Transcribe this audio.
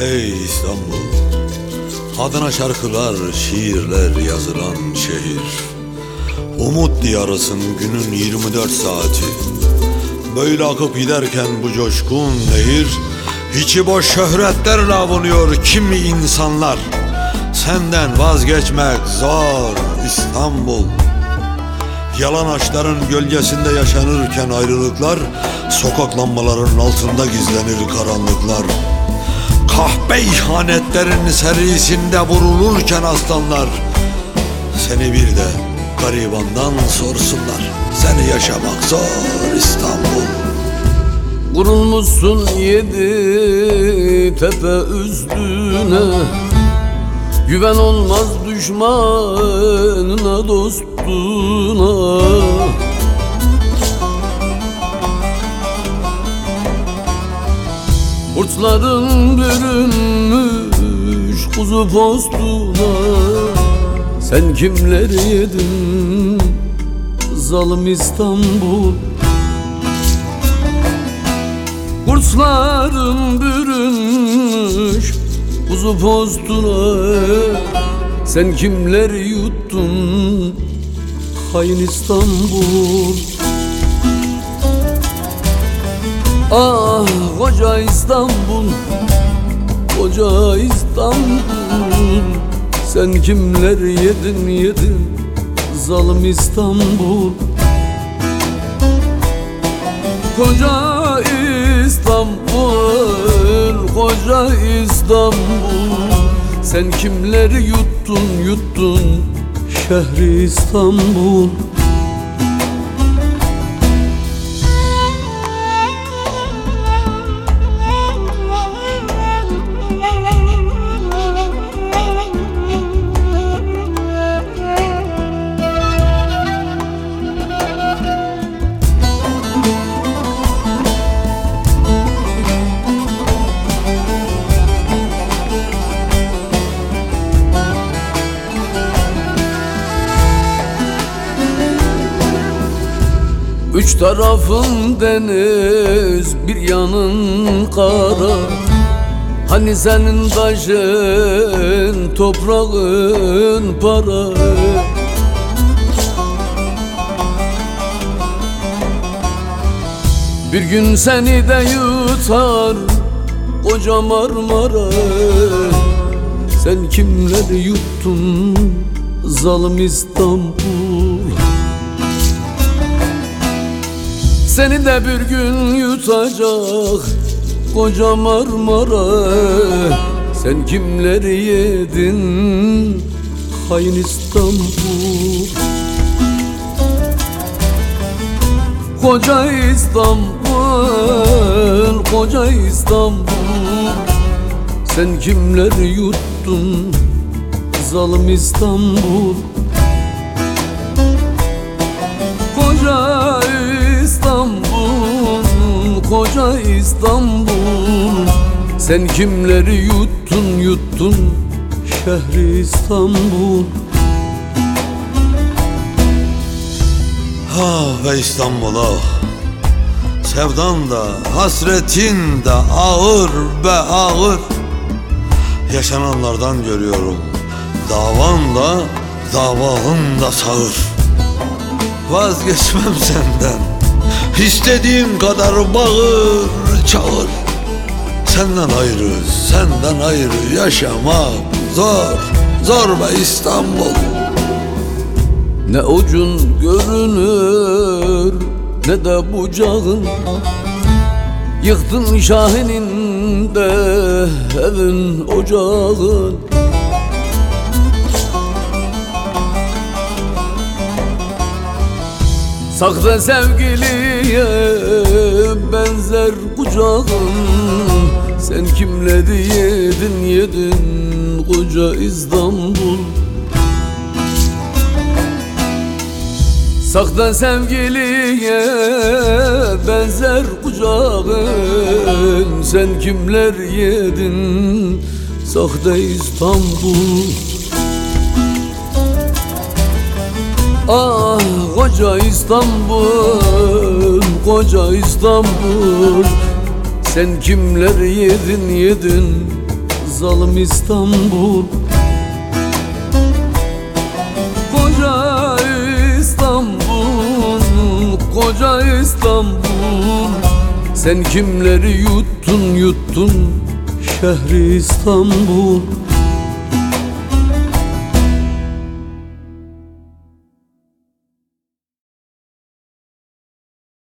Ey İstanbul Adına şarkılar, şiirler yazılan şehir. Umut diyarısın günün 24 saati. Böyle akıp giderken bu coşkun nehir İçi boş şöhretlerle avunuyor kimi insanlar? Senden vazgeçmek zor İstanbul. Yalan ağaçların gölgesinde yaşanırken ayrılıklar Sokak lambalarının altında gizlenir karanlıklar Kahpe ihanetlerin serisinde vurulurken aslanlar Seni bir de garibandan sorsunlar. Seni yaşamak zor İstanbul. Kurulmuşsun yedi tepe üstüne. Güven olmaz düşmanına dostuna Kurtların bürünmüş kuzu postuna. Sen kimleri yedin? Zalim İstanbul. Kurtların bürünmüş kuzu postuna. Sen kimleri yuttun? Hain İstanbul Ah koca İstanbul Koca İstanbul. Sen kimleri yedin yedin Zalim İstanbul? Koca İstanbul Koca İstanbul. Sen kimleri yuttun yuttun Şehri İstanbul Üç tarafın deniz bir yanın kara. Hani senin taşın toprağın para. Bir gün seni de yutar koca Marmara. Sen kimleri yuttun zalim İstanbul Seni de bir gün yutacak koca Marmara. Sen kimleri yedin hain İstanbul? Koca İstanbul, koca İstanbul. Sen kimleri yuttun zalim İstanbul İstanbul. Sen kimleri yuttun yuttun şehri İstanbul? Ah be İstanbul ah. Sevdan da hasretin de ağır be ağır. Yaşananlardan görüyorum. Davan da davalın da sağır. Vazgeçmem senden. İstediğin kadar bağır çağır. Senden ayrı senden ayrı yaşamak zor. Zor be İstanbul. Ne ucun görünür ne de bucağın Yıktın Şahin'in de evin ocağın Sakla sevgiliye benzer kucağın Sen kimleri yedin yedin koca İstanbul. Sakla sevgiliye benzer kucağın Sen kimler yedin sahte İstanbul Ah koca İstanbul, koca İstanbul. Sen kimler yedin yedin zalim İstanbul? Koca İstanbul, koca İstanbul. Sen kimleri yuttun yuttun şehri İstanbul